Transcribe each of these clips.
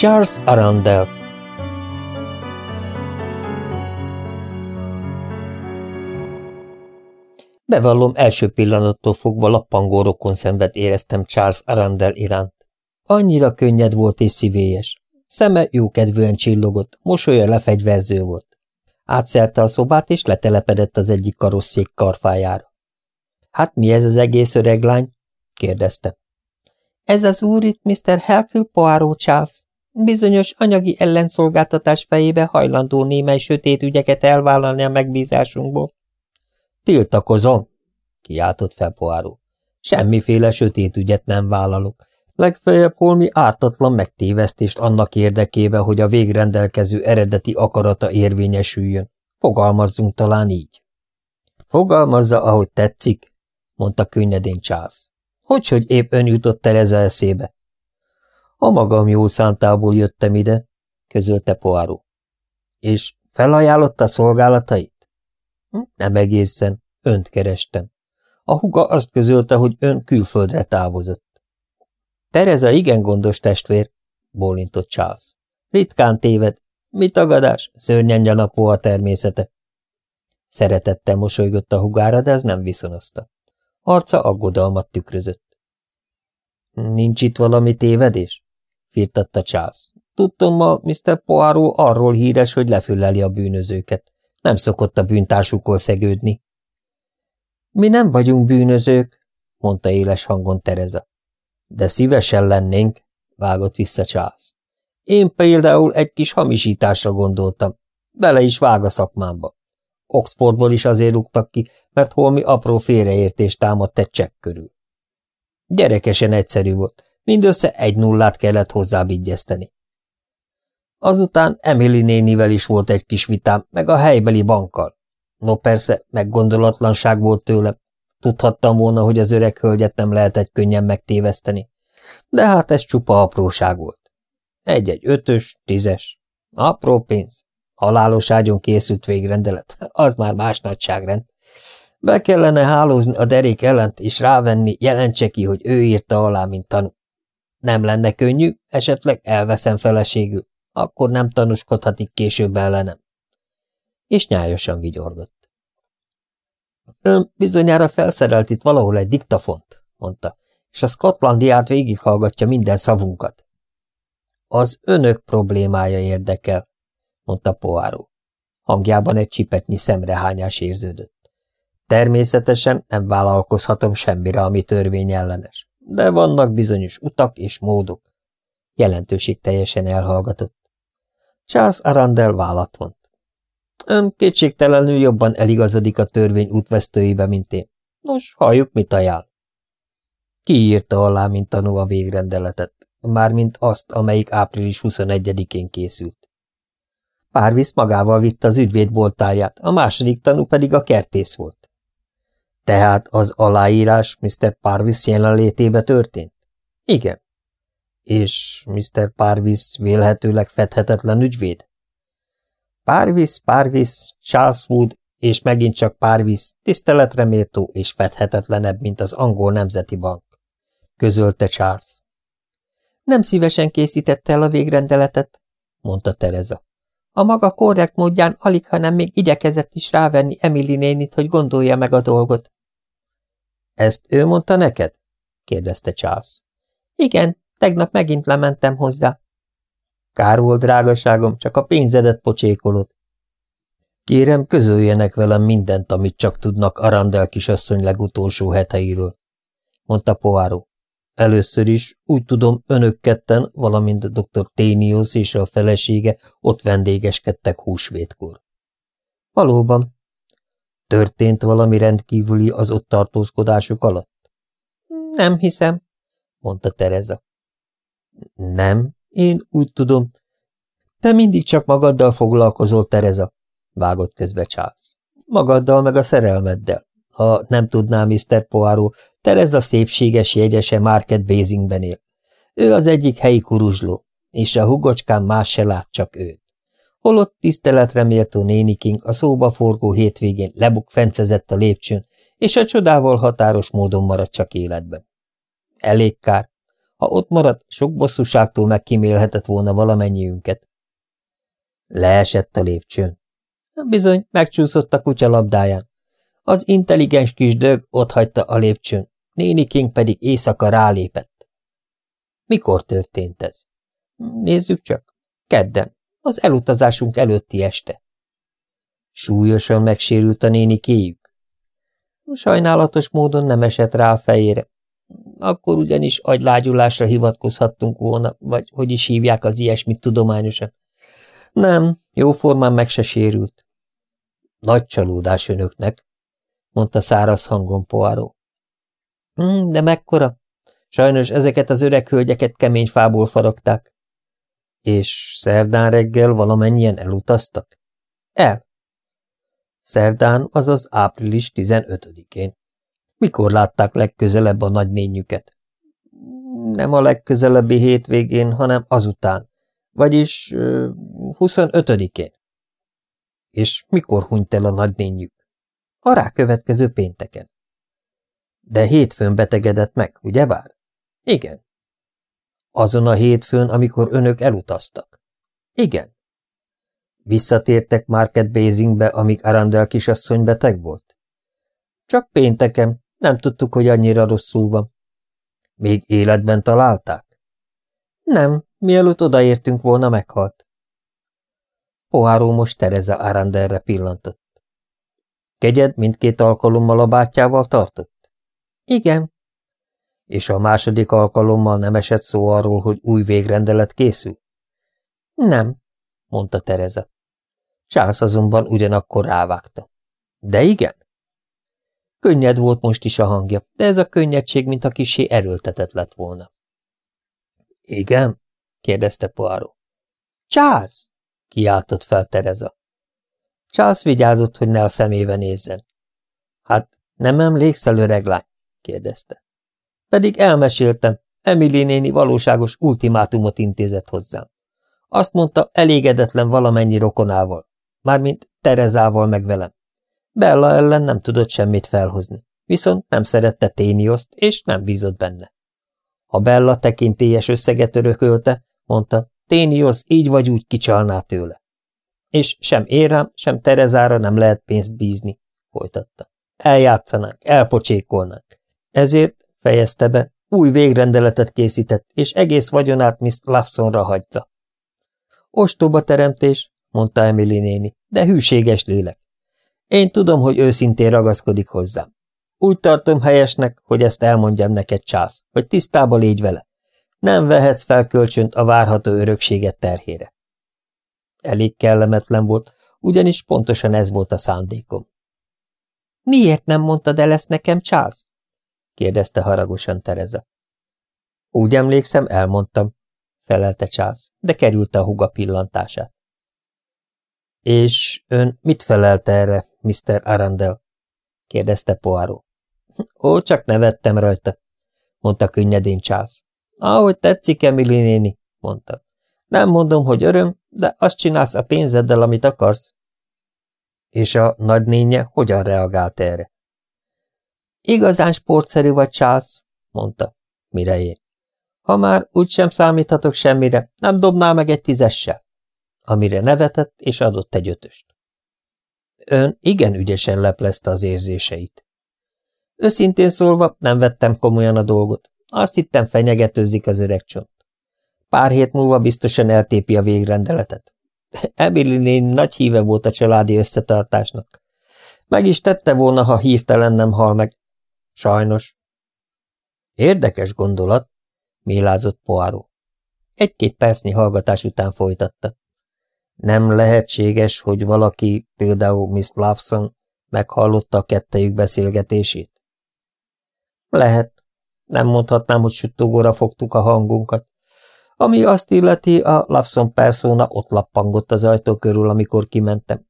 Charles Arundel Bevallom, első pillanattól fogva lappangó rokon szenved éreztem Charles Arundel iránt. Annyira könnyed volt és szívélyes. Szeme jókedvűen csillogott, mosolya lefegyverző volt. Átszelte a szobát, és letelepedett az egyik karosszék karfájára. – Hát mi ez az egész öreg lány? – kérdezte. – Ez az úr itt Mr. Hercule Poirot Charles. Bizonyos anyagi ellenszolgáltatás fejébe hajlandó némely sötét ügyeket elvállalni a megbízásunkból. – Tiltakozom! – kiáltott Poirot. – Semmiféle sötét ügyet nem vállalok. Legfeljebb holmi ártatlan megtévesztést annak érdekébe, hogy a végrendelkező eredeti akarata érvényesüljön. Fogalmazzunk talán így. Fogalmazza, ahogy tetszik, mondta könnyedén Charles. Hogyhogy épp ön jutott Tereza eszébe? A magam jó szántából jöttem ide, közölte Poirot. És felajánlotta szolgálatait? Hm, nem egészen, önt kerestem. A huga azt közölte, hogy ön külföldre távozott. Tereza igen gondos testvér, bólintott Charles. Ritkán téved. Mi tagadás? Szörnyen gyanakvó a természete. Szeretettel mosolygott a hugára, de ez nem viszonozta. Arca aggodalmat tükrözött. Nincs itt valami tévedés? Firtatta Charles. Tudtom ma, Mr. Poirot arról híres, hogy lefülleli a bűnözőket. Nem szokott a bűntársukról szegődni. Mi nem vagyunk bűnözők, mondta éles hangon Tereza. De szívesen lennénk, vágott vissza Charles. Én például egy kis hamisításra gondoltam. Bele is vág a szakmámba. Oxfordból is azért rúgtak ki, mert holmi apró félreértés támadt egy csekk körül. Gyerekesen egyszerű volt, mindössze egy nullát kellett hozzábigyezteni. Azután Emily nénivel is volt egy kis vitám, meg a helybeli bankkal. No persze, meggondolatlanság volt tőlem, Tudhattam volna, hogy az öreg hölgyet nem lehetett könnyen megtéveszteni. De hát ez csupa apróság volt. Egy-egy ötös, tízes. Apró pénz. Halálos ágyon készült végrendelet. Az már más nagyságrend. Be kellene hálózni a derék ellent, és rávenni, jelentse ki, hogy ő írta alá, mint tanú. Nem lenne könnyű, esetleg elveszem feleségül, akkor nem tanúskodhatik később ellenem. És nyájosan vigyorgott. Ön bizonyára felszerelt itt valahol egy diktafont, mondta, és a Scotlandiát végighallgatja minden szavunkat. Az önök problémája érdekel, mondta Poáró. Hangjában egy csipetnyi szemrehányás érződött. Természetesen nem vállalkozhatom semmire, ami törvényellenes, de vannak bizonyos utak és módok. Jelentőség teljesen elhallgatott. Charles Arandel vállat vont. Ön kétségtelenül jobban eligazodik a törvény útvesztőibe, mint én. Nos, halljuk, mit ajánl. Ki írta alá, mint tanú a végrendeletet, mármint azt, amelyik április 21-én készült. Párvisz magával vitte az ügyvéd boltáját, a második tanú pedig a kertész volt. Tehát az aláírás Mr. Parvis jelenlétébe történt? Igen. És Mr. Parvis vélhetőleg fedhetetlen ügyvéd? Párvisz, Párvisz, Charles Wood, és megint csak Párvisz, tiszteletre méltó és fedhetetlenebb, mint az angol nemzeti bank, közölte Charles. Nem szívesen készítette el a végrendeletet, mondta Tereza. A maga korrekt módján alig, hanem még igyekezett is rávenni Emily nénit, hogy gondolja meg a dolgot. Ezt ő mondta neked? kérdezte Charles. Igen, tegnap megint lementem hozzá. Kár volt, drágaságom, csak a pénzedet pocsékolod. Kérem, közöljenek velem mindent, amit csak tudnak Arandel kisasszony legutolsó heteiről, mondta Poáró. Először is, úgy tudom, önök ketten, valamint dr. Ténius és a felesége ott vendégeskedtek húsvétkor. Valóban. Történt valami rendkívüli az ott tartózkodásuk alatt? Nem hiszem, mondta Tereza. Nem, én úgy tudom. Te mindig csak magaddal foglalkozol, Tereza, vágott közbe Charles. Magaddal meg a szerelmeddel. Ha nem tudná Mr. Poirot, Tereza szépséges jegyese Market Basingben él. Ő az egyik helyi kuruzsló, és a hugocskán más se lát, csak őt. Holott tiszteletre méltó néniking a szóba forgó hétvégén lebukfencezett a lépcsőn, és a csodával határos módon maradt csak életben. Elég kár, Ha ott maradt, sok bosszúságtól megkímélhetett volna valamennyiünket. Leesett a lépcsőn. Bizony, megcsúszott a kutya labdáján. Az intelligens kis dög ott hagyta a lépcsőn, nénikénk pedig éjszaka rálépett. Mikor történt ez? Nézzük csak. Kedden, az elutazásunk előtti este. Súlyosan megsérült a nénikéjük. Sajnálatos módon nem esett rá a fejére. Akkor ugyanis agylágyulásra hivatkozhattunk volna, vagy hogy is hívják az ilyesmit tudományosan. Nem, jóformán meg se sérült. Nagy csalódás önöknek, mondta száraz hangon Poáró. Hmm, de mekkora? Sajnos ezeket az öreg hölgyeket kemény fából faragták. És szerdán reggel valamennyien elutaztak? El. Szerdán, azaz április 15-én. Mikor látták legközelebb a nagynényüket? Nem a legközelebbi hétvégén, hanem azután, vagyis 25-én. És mikor hunyt el a nagynényük? A rákövetkező pénteken. De hétfőn betegedett meg, ugye bár? Igen. Azon a hétfőn, amikor önök elutaztak? Igen. Visszatértek Market Basingbe, amíg Arandel kisasszony beteg volt? Csak pénteken, nem tudtuk, hogy annyira rosszul van. Még életben találták? Nem, mielőtt odaértünk volna, meghalt. Poháró most Tereza Arandelre pillantott. Kegyed mindkét alkalommal a bátyával tartott? Igen. És a második alkalommal nem esett szó arról, hogy új végrendelet készül? Nem, mondta Tereza. Charles azonban ugyanakkor rávágta. De igen? Könnyed volt most is a hangja, de ez a könnyedség, mint a kisé erőltetett lett volna. Igen? kérdezte Poirot. Charles! kiáltott fel Tereza. Charles vigyázott, hogy ne a szemébe nézzen. Hát, nem emlékszel, öreg kérdezte. Pedig elmeséltem, Emily néni valóságos ultimátumot intézett hozzám. Azt mondta, elégedetlen valamennyi rokonával, mármint Terezával meg velem. Bella ellen nem tudott semmit felhozni, viszont nem szerette Ténioszt, és nem bízott benne. Ha Bella tekintélyes összeget örökölte, mondta, Téniosz így vagy úgy kicsalná tőle. És sem érám, sem Terezára nem lehet pénzt bízni, folytatta. Eljátszanánk, elpocsékolnánk. Ezért, fejezte be, új végrendeletet készített, és egész vagyonát Miss Lawsonra hagyta. Ostoba teremtés, mondta Emily néni, de hűséges lélek. Én tudom, hogy őszintén ragaszkodik hozzám. Úgy tartom helyesnek, hogy ezt elmondjam neked, csász, hogy tisztába légy vele. Nem vehetsz fel kölcsönt a várható örökséget terhére. Elég kellemetlen volt, ugyanis pontosan ez volt a szándékom. Miért nem mondtad el ezt nekem, Charles? Kérdezte haragosan Tereza. Úgy emlékszem, elmondtam, felelte Charles, de kerülte a huga pillantását. És ön mit felelt erre, Mr. Arandel? kérdezte Poirot. Ó, csak nevettem rajta, mondta könnyedén Charles. Ahogy tetszik, Emily néni, mondta. Nem mondom, hogy öröm, de azt csinálsz a pénzeddel, amit akarsz. És a nagynénye hogyan reagált erre? Igazán sportszerű vagy, Charles, mondta, mire én. Ha már úgysem számíthatok semmire, nem dobnál meg egy tízessel. Amire nevetett, és adott egy ötöst. Ön igen ügyesen leplezte az érzéseit. Őszintén szólva nem vettem komolyan a dolgot. Azt hittem fenyegetőzik az öreg csont. Pár hét múlva biztosan eltépi a végrendeletet. Emily néni nagy híve volt a családi összetartásnak. Meg is tette volna, ha hirtelen nem hal meg. Sajnos. Érdekes gondolat, mélázott Poirot. Egy-két percnyi hallgatás után folytatta. Nem lehetséges, hogy valaki, például Miss Lawson, meghallotta a kettejük beszélgetését? Lehet. Nem mondhatnám, hogy suttogóra fogtuk a hangunkat. Ami azt illeti, a Lawson persona ott lappangott az ajtó körül, amikor kimentem.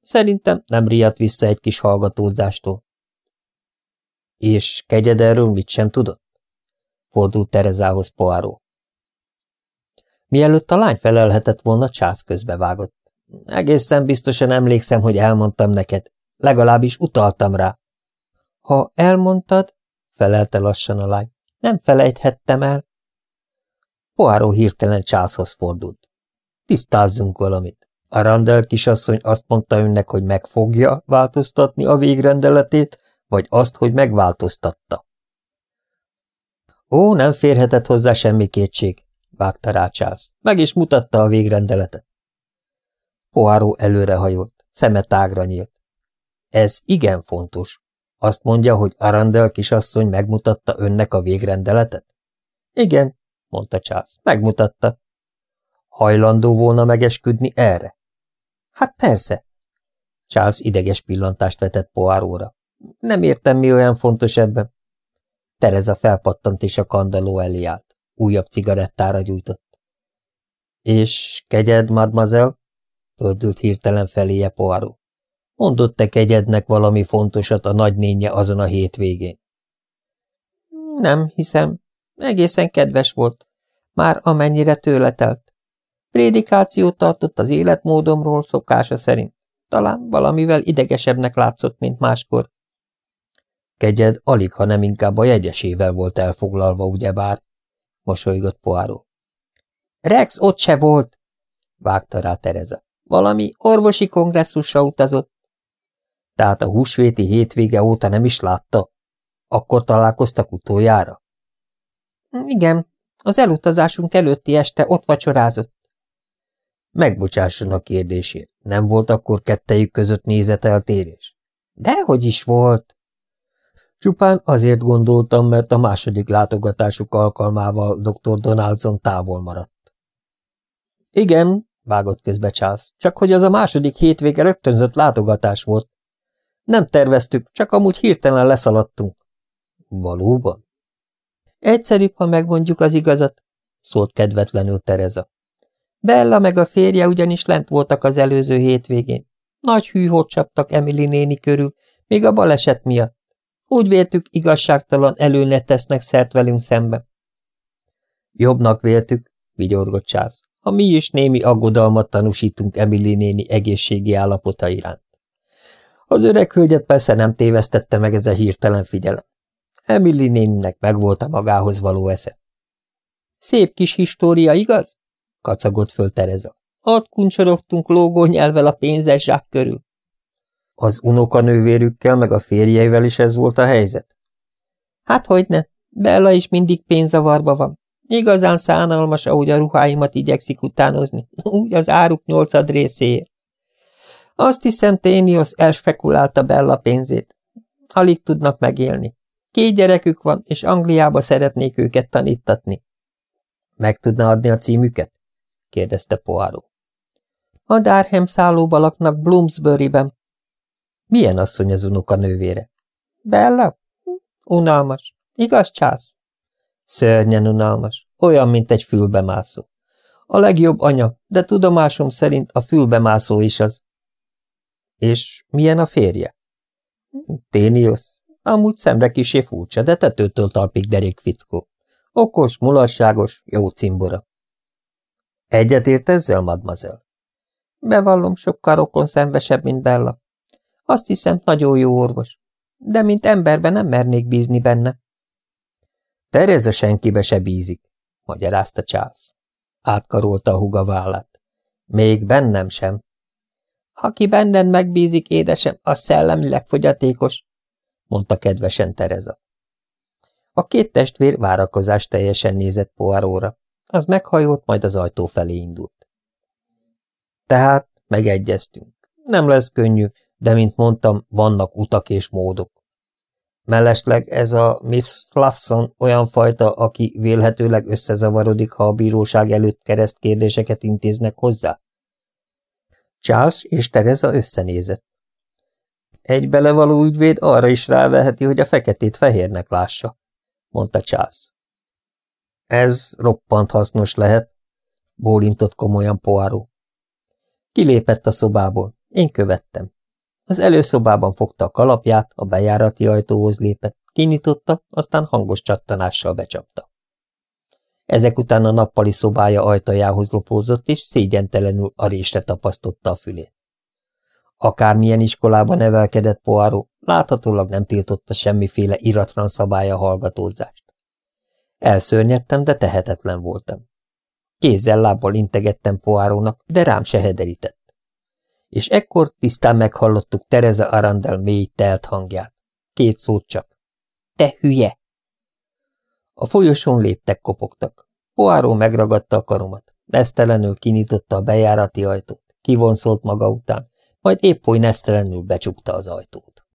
Szerintem nem riadt vissza egy kis hallgatózástól. És kegyed erről mit sem tudott? Fordult Terezához Poáró. Mielőtt a lány felelhetett volna, csász közbevágott. Egészen biztosan emlékszem, hogy elmondtam neked. Legalábbis utaltam rá. Ha elmondtad, felelte lassan a lány, nem felejthettem el. Poáró hirtelen császhoz fordult. Tisztázzunk valamit. A Randall kisasszony azt mondta önnek, hogy meg fogja változtatni a végrendeletét, vagy azt, hogy megváltoztatta. Ó, nem férhetett hozzá semmi kétség, vágta rá Csász. Meg is mutatta a végrendeletet. Poáró előrehajolt, szeme tágra nyílt. Ez igen fontos. Azt mondja, hogy Arandel kisasszony megmutatta önnek a végrendeletet? Igen, mondta Csász, megmutatta. Hajlandó volna megesküdni erre? Hát persze. Charles ideges pillantást vetett Poáróra. Nem értem, mi olyan fontos ebben. Tereza felpattant és a kandaló elé állt. Újabb cigarettára gyújtott. És kegyed, mademoiselle? Fördült hirtelen feléje Poáró. Mondott te kegyednek valami fontosat a nagynénye azon a hétvégén. Nem hiszem. Egészen kedves volt. Már amennyire tőle telt. Prédikációt tartott az életmódomról szokása szerint. Talán valamivel idegesebbnek látszott, mint máskor. Kegyed alig, ha nem inkább a jegyesével volt elfoglalva, ugyebár, mosolygott Poáró. Rex ott se volt, vágta rá Tereza. Valami orvosi kongresszusra utazott. Tehát a húsvéti hétvége óta nem is látta? Akkor találkoztak utoljára? Igen, az elutazásunk előtti este ott vacsorázott. Megbocsásson a kérdésért, nem volt akkor kettejük között nézeteltérés? Dehogy is volt. Csupán azért gondoltam, mert a második látogatásuk alkalmával dr. Donaldson távol maradt. Igen, vágott közbe Charles, csak hogy az a második hétvége rögtönzött látogatás volt. Nem terveztük, csak amúgy hirtelen leszaladtunk. Valóban? Egyszerűbb, ha megmondjuk az igazat, szólt kedvetlenül Tereza. Bella meg a férje ugyanis lent voltak az előző hétvégén. Nagy hűhót csaptak Emily néni körül, még a baleset miatt. Úgy véltük, igazságtalan előne tesznek szert velünk szembe. Jobbnak véltük, vigyorgott Csász, ha mi is némi aggodalmat tanúsítunk Emily néni egészségi állapota iránt. Az öreg hölgyet persze nem tévesztette meg ez a hirtelen figyelem. Emily néninek megvolt a magához való esze. Szép kis história, igaz? kacagott föl Tereza. Ott kuncsorogtunk lógó nyelvel a pénzes zsák körül. Az unokanővérükkel meg a férjeivel is ez volt a helyzet? Hát hogyne, Bella is mindig pénzavarba van. Igazán szánalmas, ahogy a ruháimat igyekszik utánozni, úgy az áruk nyolcad részéért. Azt hiszem, Ténios elspekulálta Bella pénzét. Alig tudnak megélni. Két gyerekük van, és Angliába szeretnék őket tanítatni. Meg tudna adni a címüket? kérdezte Poirot. A Darham szállóba laknak Bloomsbury-ben. Milyen asszony az unoka nővére? Bella? Hm, unalmas. Igaz, csász? Szörnyen unalmas. Olyan, mint egy fülbemászó. A legjobb anya, de tudomásom szerint a fülbemászó is az. És milyen a férje? Téniusz. Amúgy szemre kisé furcsa, de tetőtől talpig derék fickó. Okos, mulatságos, jó cimbora. Egyet ért ezzel, mademoiselle? Bevallom, sokkal rokon szenvesebb, mint Bella. Azt hiszem, nagyon jó orvos. De mint emberben nem mernék bízni benne. Tereza senkibe se bízik, magyarázta Charles. Átkarolta a huga vállát. Még bennem sem. Aki benned megbízik, édesem, az szellemileg fogyatékos, mondta kedvesen Tereza. A két testvér várakozás teljesen nézett Poiróra. Az meghajolt, majd az ajtó felé indult. Tehát megegyeztünk. Nem lesz könnyű, de, mint mondtam, vannak utak és módok. Mellesleg ez a Fluffson olyan fajta, aki vélhetőleg összezavarodik, ha a bíróság előtt keresztkérdéseket intéznek hozzá? Charles és Teresa összenézett. Egy belevaló ügyvéd arra is ráveheti, hogy a feketét fehérnek lássa, mondta Charles. Ez roppant hasznos lehet, bólintott komolyan Poáró. Kilépett a szobából, én követtem. Az előszobában fogta a kalapját, a bejárati ajtóhoz lépett, kinyitotta, aztán hangos csattanással becsapta. Ezek után a nappali szobája ajtajához lopózott, és szégyentelenül a résre tapasztotta a fülét. Akármilyen iskolában nevelkedett Poáró, láthatólag nem tiltotta semmiféle iratlan szabálya hallgatózást. Elszörnyedtem, de tehetetlen voltam. Kézzel lábbal integettem poárónak, de rám se hederített. És ekkor tisztán meghallottuk Tereza Arandel mély telt hangját. Két szót csak. Te hülye! A folyosón léptek kopogtak. Poáró megragadta a karomat. Nesztelenül kinyitotta a bejárati ajtót, kivonszolt maga után, majd épp oly nesztelenül becsukta az ajtót.